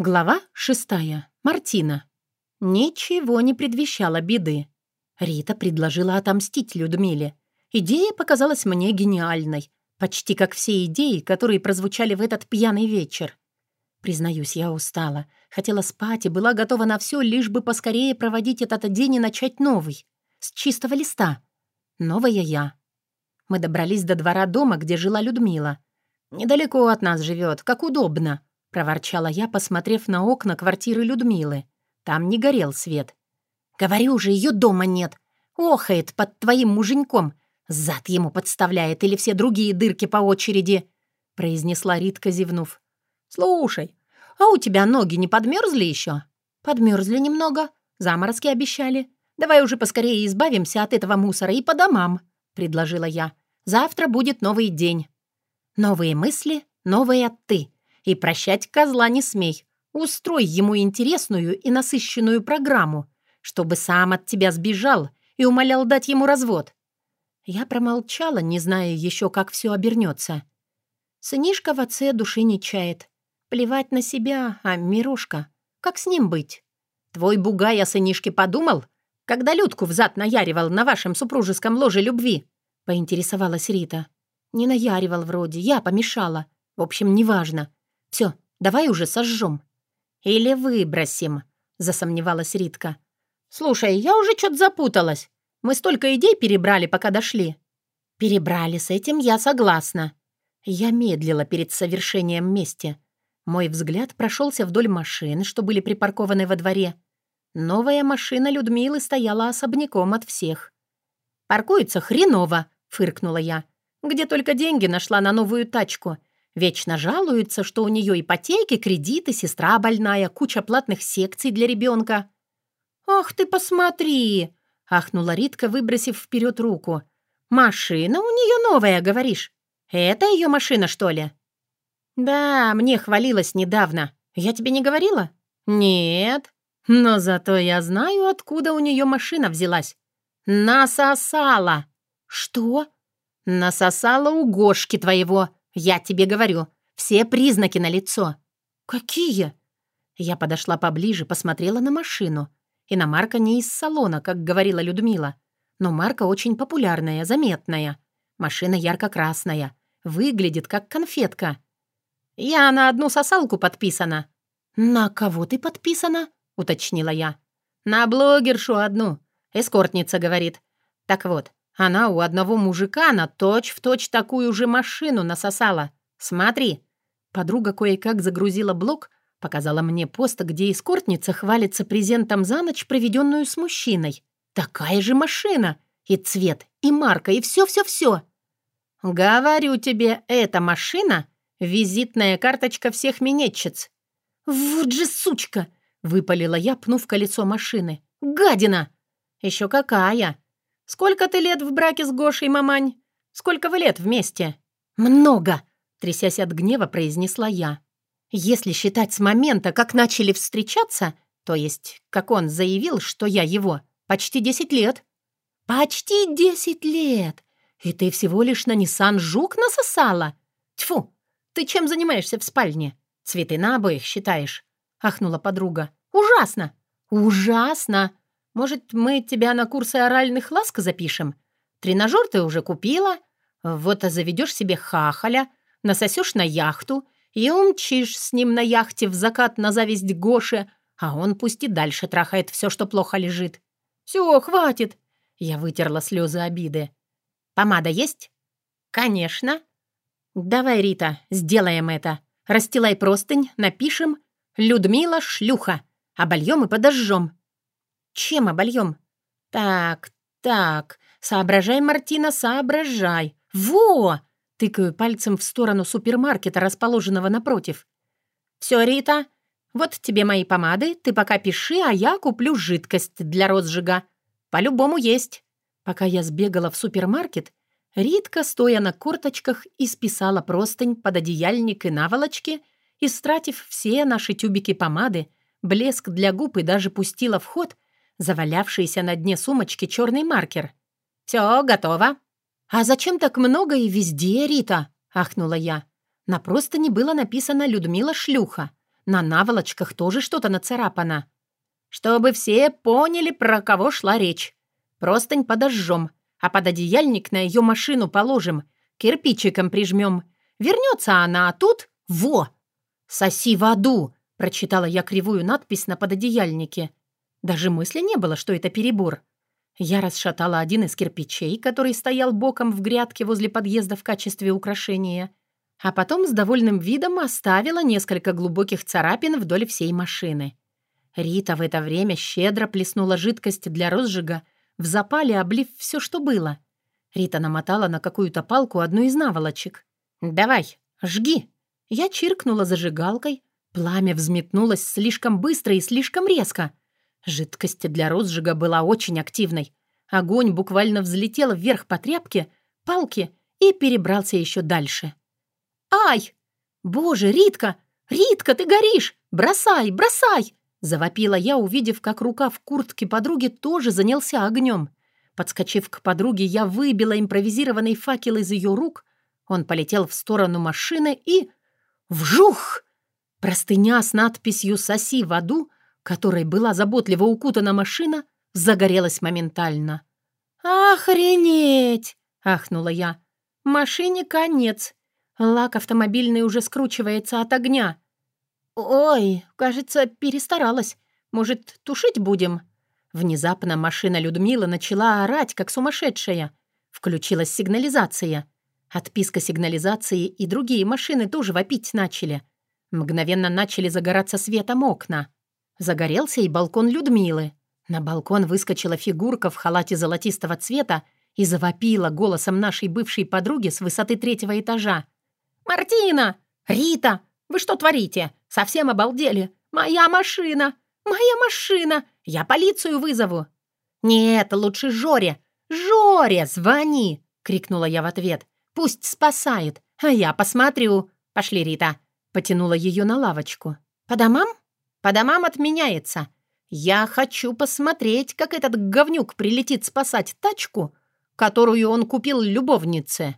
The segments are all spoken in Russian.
Глава шестая. Мартина. Ничего не предвещало беды. Рита предложила отомстить Людмиле. Идея показалась мне гениальной, почти как все идеи, которые прозвучали в этот пьяный вечер. Признаюсь, я устала, хотела спать и была готова на все, лишь бы поскорее проводить этот день и начать новый, с чистого листа. Новая я. Мы добрались до двора дома, где жила Людмила. Недалеко от нас живет, как удобно. — проворчала я, посмотрев на окна квартиры Людмилы. Там не горел свет. «Говорю же, ее дома нет. Охает под твоим муженьком. Зад ему подставляет или все другие дырки по очереди», — произнесла Ритка, зевнув. «Слушай, а у тебя ноги не подмерзли еще?» «Подмерзли немного. Заморозки обещали. Давай уже поскорее избавимся от этого мусора и по домам», — предложила я. «Завтра будет новый день». «Новые мысли, новая ты», и прощать козла не смей. Устрой ему интересную и насыщенную программу, чтобы сам от тебя сбежал и умолял дать ему развод. Я промолчала, не зная еще, как все обернется. Сынишка в отце души не чает. Плевать на себя, а Мирошка, как с ним быть? Твой бугай о сынишке подумал, когда Людку взад наяривал на вашем супружеском ложе любви?» — поинтересовалась Рита. «Не наяривал вроде, я помешала. В общем, неважно. Все, давай уже сожжем. Или выбросим, засомневалась Ритка. Слушай, я уже что-то запуталась. Мы столько идей перебрали, пока дошли. Перебрали, с этим я согласна. Я медлила перед совершением мести. Мой взгляд прошелся вдоль машин, что были припаркованы во дворе. Новая машина Людмилы стояла особняком от всех. «Паркуется хреново», — фыркнула я. «Где только деньги нашла на новую тачку. Вечно жалуется, что у нее ипотеки, кредиты, сестра больная, куча платных секций для ребенка. «Ах ты, посмотри!» — ахнула Ритка, выбросив вперед руку. «Машина у нее новая, говоришь? Это ее машина, что ли?» «Да, мне хвалилась недавно. Я тебе не говорила?» «Нет. Но зато я знаю, откуда у нее машина взялась. Насосала!» «Что?» «Насосала у Гошки твоего!» «Я тебе говорю, все признаки на лицо. «Какие?» Я подошла поближе, посмотрела на машину. Иномарка не из салона, как говорила Людмила. Но марка очень популярная, заметная. Машина ярко-красная. Выглядит как конфетка. «Я на одну сосалку подписана». «На кого ты подписана?» — уточнила я. «На блогершу одну», — эскортница говорит. «Так вот, она у одного мужика на точь-в-точь такую же машину насосала. Смотри. Подруга кое-как загрузила блок, показала мне пост, где эскортница хвалится презентом за ночь, проведенную с мужчиной. Такая же машина. И цвет, и марка, и все-все-все. Говорю тебе, эта машина — визитная карточка всех минетчиц. Вот же сучка! — выпалила я, пнув колесо машины. «Гадина!» «Еще какая!» «Сколько ты лет в браке с Гошей, мамань? Сколько вы лет вместе?» «Много!» — трясясь от гнева, произнесла я. «Если считать с момента, как начали встречаться, то есть, как он заявил, что я его, почти десять лет». «Почти десять лет! И ты всего лишь на Ниссан Жук насосала? Тьфу! Ты чем занимаешься в спальне? Цветы на обоих считаешь?» — ахнула подруга. «Ужасно! Ужасно! Может, мы тебя на курсы оральных ласк запишем? Тренажер ты уже купила. Вот а заведешь себе хахаля, насосешь на яхту и умчишь с ним на яхте в закат на зависть Гоши, а он пусть и дальше трахает все, что плохо лежит. Все, хватит. Я вытерла слезы обиды. Помада есть? Конечно. Давай, Рита, сделаем это. Расстилай простынь, напишем «Людмила шлюха». Обольем и подожжем. Чем обольем? Так, так, соображай, Мартина, соображай. Во! Тыкаю пальцем в сторону супермаркета, расположенного напротив. Все, Рита, вот тебе мои помады, ты пока пиши, а я куплю жидкость для розжига. По-любому есть. Пока я сбегала в супермаркет, Ритка, стоя на корточках, исписала простынь, пододеяльник и наволочки, истратив все наши тюбики помады, блеск для губ и даже пустила в ход — завалявшийся на дне сумочки черный маркер. «Все, готово». «А зачем так много и везде, Рита?» — ахнула я. На простыне было написано «Людмила шлюха». На наволочках тоже что-то нацарапано. Чтобы все поняли, про кого шла речь. Простынь подожжем, а под одеяльник на ее машину положим, кирпичиком прижмем. Вернется она, а тут — во! «Соси в аду!» — прочитала я кривую надпись на пододеяльнике. Даже мысли не было, что это перебор. Я расшатала один из кирпичей, который стоял боком в грядке возле подъезда в качестве украшения, а потом с довольным видом оставила несколько глубоких царапин вдоль всей машины. Рита в это время щедро плеснула жидкость для розжига, в запале облив все, что было. Рита намотала на какую-то палку одну из наволочек. «Давай, жги!» Я чиркнула зажигалкой. Пламя взметнулось слишком быстро и слишком резко. Жидкость для розжига была очень активной. Огонь буквально взлетел вверх по тряпке, палке и перебрался еще дальше. «Ай! Боже, Ритка! Ритка, ты горишь! Бросай, бросай!» Завопила я, увидев, как рука в куртке подруги тоже занялся огнем. Подскочив к подруге, я выбила импровизированный факел из ее рук. Он полетел в сторону машины и... Вжух! Простыня с надписью «Соси в аду», которой была заботливо укутана машина, загорелась моментально. «Охренеть!» — ахнула я. «Машине конец. Лак автомобильный уже скручивается от огня. Ой, кажется, перестаралась. Может, тушить будем?» Внезапно машина Людмилы начала орать, как сумасшедшая. Включилась сигнализация. Отписка сигнализации и другие машины тоже вопить начали. Мгновенно начали загораться светом окна. Загорелся и балкон Людмилы. На балкон выскочила фигурка в халате золотистого цвета и завопила голосом нашей бывшей подруги с высоты третьего этажа. «Мартина! Рита! Вы что творите? Совсем обалдели? Моя машина! Моя машина! Я полицию вызову!» «Нет, лучше Жоре! Жоре, звони!» — крикнула я в ответ. Пусть спасает, а я посмотрю. Пошли, Рита. Потянула ее на лавочку. По домам? По домам отменяется. Я хочу посмотреть, как этот говнюк прилетит спасать тачку, которую он купил любовнице.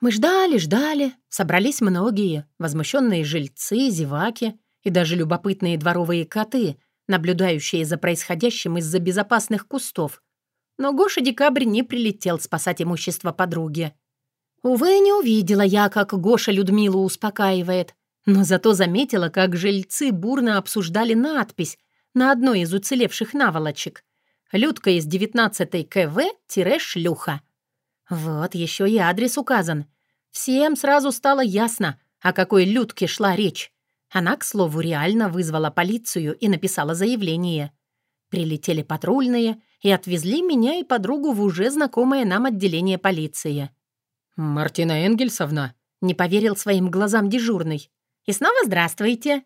Мы ждали, ждали. Собрались многие. Возмущенные жильцы, зеваки и даже любопытные дворовые коты, наблюдающие за происходящим из-за безопасных кустов. Но Гоша Декабрь не прилетел спасать имущество подруги. Увы, не увидела я, как Гоша Людмилу успокаивает, но зато заметила, как жильцы бурно обсуждали надпись на одной из уцелевших наволочек. «Людка из 19-й КВ-шлюха». Вот еще и адрес указан. Всем сразу стало ясно, о какой Людке шла речь. Она, к слову, реально вызвала полицию и написала заявление. Прилетели патрульные и отвезли меня и подругу в уже знакомое нам отделение полиции. «Мартина Энгельсовна?» — не поверил своим глазам дежурный. «И снова здравствуйте!»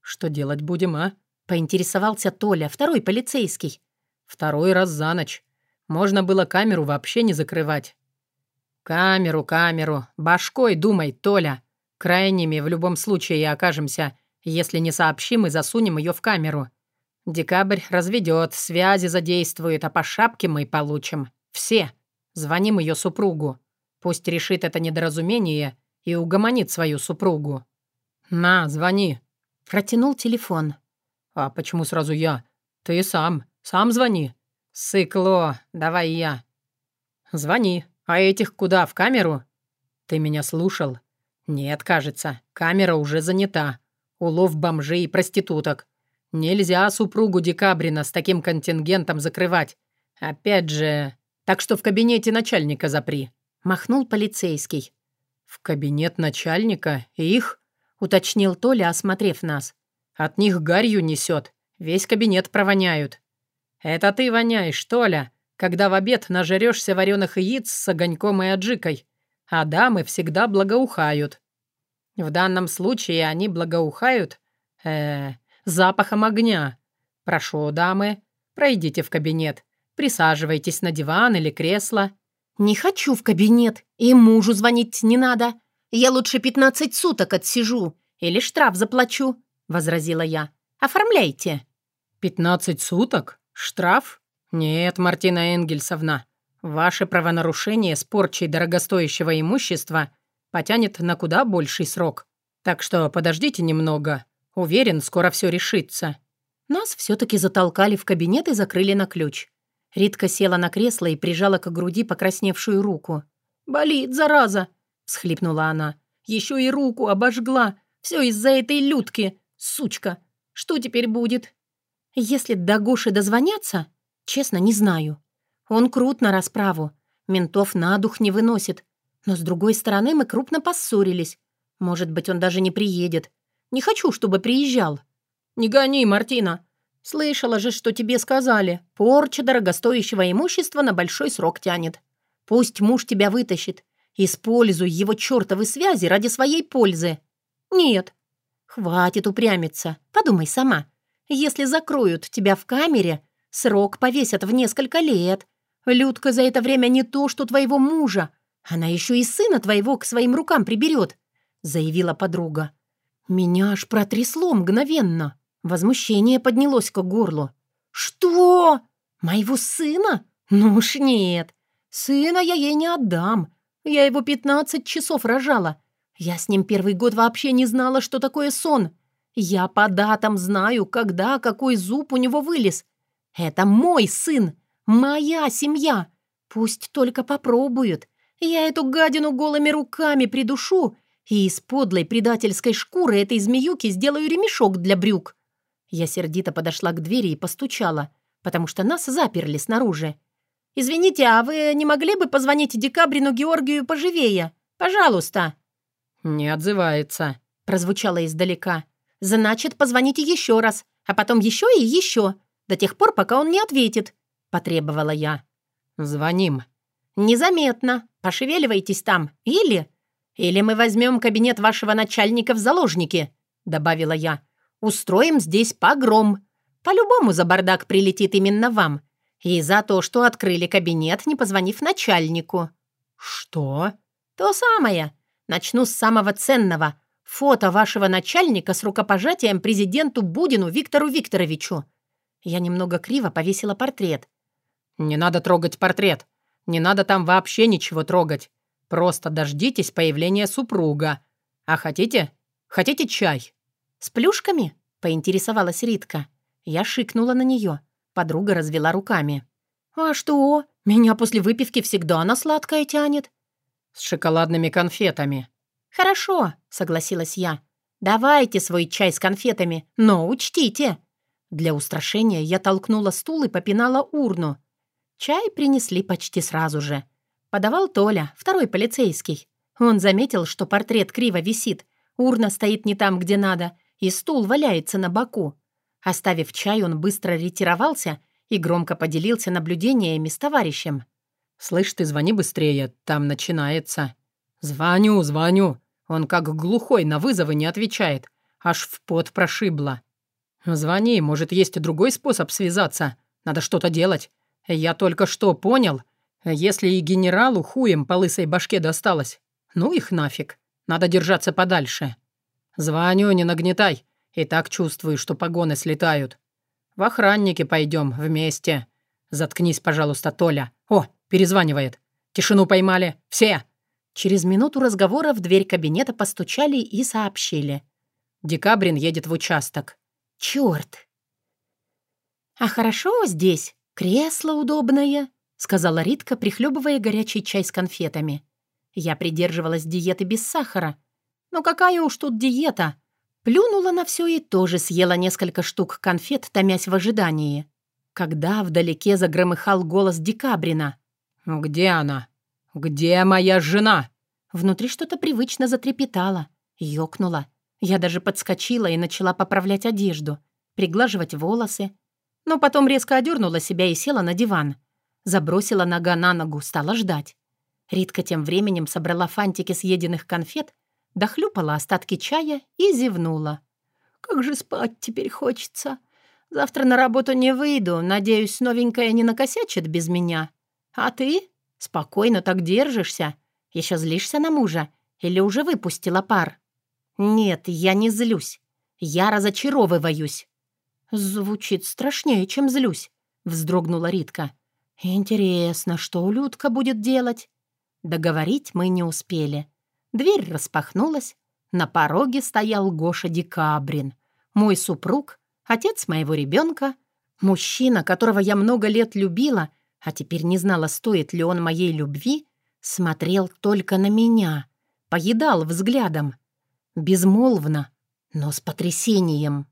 «Что делать будем, а?» — поинтересовался Толя, второй полицейский. «Второй раз за ночь. Можно было камеру вообще не закрывать». «Камеру, камеру. Башкой думай, Толя. Крайними в любом случае окажемся, если не сообщим и засунем ее в камеру. Декабрь разведет, связи задействует, а по шапке мы получим. Все. Звоним ее супругу. Пусть решит это недоразумение и угомонит свою супругу. На, звони. Протянул телефон. А почему сразу я? Ты сам. Сам звони. Сыкло, давай я. Звони. А этих куда, в камеру? Ты меня слушал? Нет, кажется. Камера уже занята. Улов бомжей и проституток. Нельзя супругу Декабрина с таким контингентом закрывать. Опять же... Так что в кабинете начальника запри». Махнул полицейский. «В кабинет начальника? Их?» Уточнил Толя, осмотрев нас. «От них гарью несет. Весь кабинет провоняют». «Это ты воняешь, Толя, когда в обед нажерешься вареных яиц с огоньком и аджикой. А дамы всегда благоухают». В данном случае они благоухают... Э, запахом огня. Прошу, дамы, пройдите в кабинет. Присаживайтесь на диван или кресло». «Не хочу в кабинет, и мужу звонить не надо. Я лучше пятнадцать суток отсижу или штраф заплачу», — возразила я. «Оформляйте». «Пятнадцать суток? Штраф? Нет, Мартина Энгельсовна, ваше правонарушение с порчей дорогостоящего имущества потянет на куда больший срок. Так что подождите немного. Уверен, скоро все решится». Нас все-таки затолкали в кабинет и закрыли на ключ. Ритка села на кресло и прижала к груди покрасневшую руку. «Болит, зараза!» — всхлипнула она. «Еще и руку обожгла. Все из-за этой людки. Сучка. Что теперь будет?» «Если до Гоши дозвонятся, честно, не знаю. Он крут на расправу. Ментов на дух не выносит. Но, с другой стороны, мы крупно поссорились. Может быть, он даже не приедет. Не хочу, чтобы приезжал». «Не гони, Мартина. Слышала же, что тебе сказали. Порча дорогостоящего имущества на большой срок тянет. Пусть муж тебя вытащит. Используй его чертовы связи ради своей пользы». «Нет». «Хватит упрямиться. Подумай сама. Если закроют тебя в камере, срок повесят в несколько лет. Людка за это время не то, что твоего мужа. Она еще и сына твоего к своим рукам приберет», — заявила подруга. Меня аж протрясло мгновенно. Возмущение поднялось к горлу. «Что? Моего сына? Ну уж нет. Сына я ей не отдам. Я его пятнадцать часов рожала. Я с ним первый год вообще не знала, что такое сон. Я по датам знаю, когда какой зуб у него вылез. Это мой сын, моя семья. Пусть только попробуют. Я эту гадину голыми руками придушу и из подлой предательской шкуры этой змеюки сделаю ремешок для брюк. Я сердито подошла к двери и постучала, потому что нас заперли снаружи. «Извините, а вы не могли бы позвонить Декабрину Георгию поживее? Пожалуйста!» «Не отзывается», — прозвучало издалека. «Значит, позвоните еще раз, а потом еще и еще, до тех пор, пока он не ответит», — потребовала я. «Звоним». «Незаметно. Пошевеливайтесь там. Или...» «Или мы возьмем кабинет вашего начальника в заложники», — добавила я. Устроим здесь погром. По-любому за бардак прилетит именно вам. И за то, что открыли кабинет, не позвонив начальнику». «Что?» «То самое. Начну с самого ценного. Фото вашего начальника с рукопожатием президенту Будину Виктору Викторовичу». Я немного криво повесила портрет. «Не надо трогать портрет. Не надо там вообще ничего трогать. Просто дождитесь появления супруга. А хотите? Хотите чай?» «С плюшками?» — поинтересовалась Ритка. Я шикнула на нее. Подруга развела руками. «А что? Меня после выпивки всегда на сладкое тянет». «С шоколадными конфетами». «Хорошо», — согласилась я. «Давайте свой чай с конфетами, но учтите». Для устрашения я толкнула стул и попинала урну. Чай принесли почти сразу же. Подавал Толя, второй полицейский. Он заметил, что портрет криво висит, урна стоит не там, где надо, и стул валяется на боку. Оставив чай, он быстро ретировался и громко поделился наблюдениями с товарищем. «Слышь, ты звони быстрее, там начинается». «Звоню, звоню». Он как глухой на вызовы не отвечает. Аж в пот прошибло. «Звони, может, есть другой способ связаться. Надо что-то делать. Я только что понял. Если и генералу хуем по лысой башке досталось, ну их нафиг. Надо держаться подальше». «Звоню, не нагнетай. И так чувствую, что погоны слетают. В охранники пойдем вместе. Заткнись, пожалуйста, Толя. О, перезванивает. Тишину поймали. Все!» Через минуту разговора в дверь кабинета постучали и сообщили. Декабрин едет в участок. «Чёрт!» «А хорошо здесь. Кресло удобное», — сказала Ритка, прихлебывая горячий чай с конфетами. Я придерживалась диеты без сахара — но какая уж тут диета? Плюнула на все и тоже съела несколько штук конфет, томясь в ожидании. Когда вдалеке загромыхал голос Декабрина. «Где она? Где моя жена?» Внутри что-то привычно затрепетало, ёкнуло. Я даже подскочила и начала поправлять одежду, приглаживать волосы. Но потом резко одернула себя и села на диван. Забросила нога на ногу, стала ждать. Ритка тем временем собрала фантики съеденных конфет дохлюпала остатки чая и зевнула. «Как же спать теперь хочется. Завтра на работу не выйду, надеюсь, новенькая не накосячит без меня. А ты? Спокойно так держишься. Еще злишься на мужа? Или уже выпустила пар?» «Нет, я не злюсь. Я разочаровываюсь». «Звучит страшнее, чем злюсь», — вздрогнула Ритка. «Интересно, что Людка будет делать?» Договорить мы не успели. Дверь распахнулась. На пороге стоял Гоша Декабрин, мой супруг, отец моего ребенка, мужчина, которого я много лет любила, а теперь не знала, стоит ли он моей любви, смотрел только на меня, поедал взглядом. Безмолвно, но с потрясением.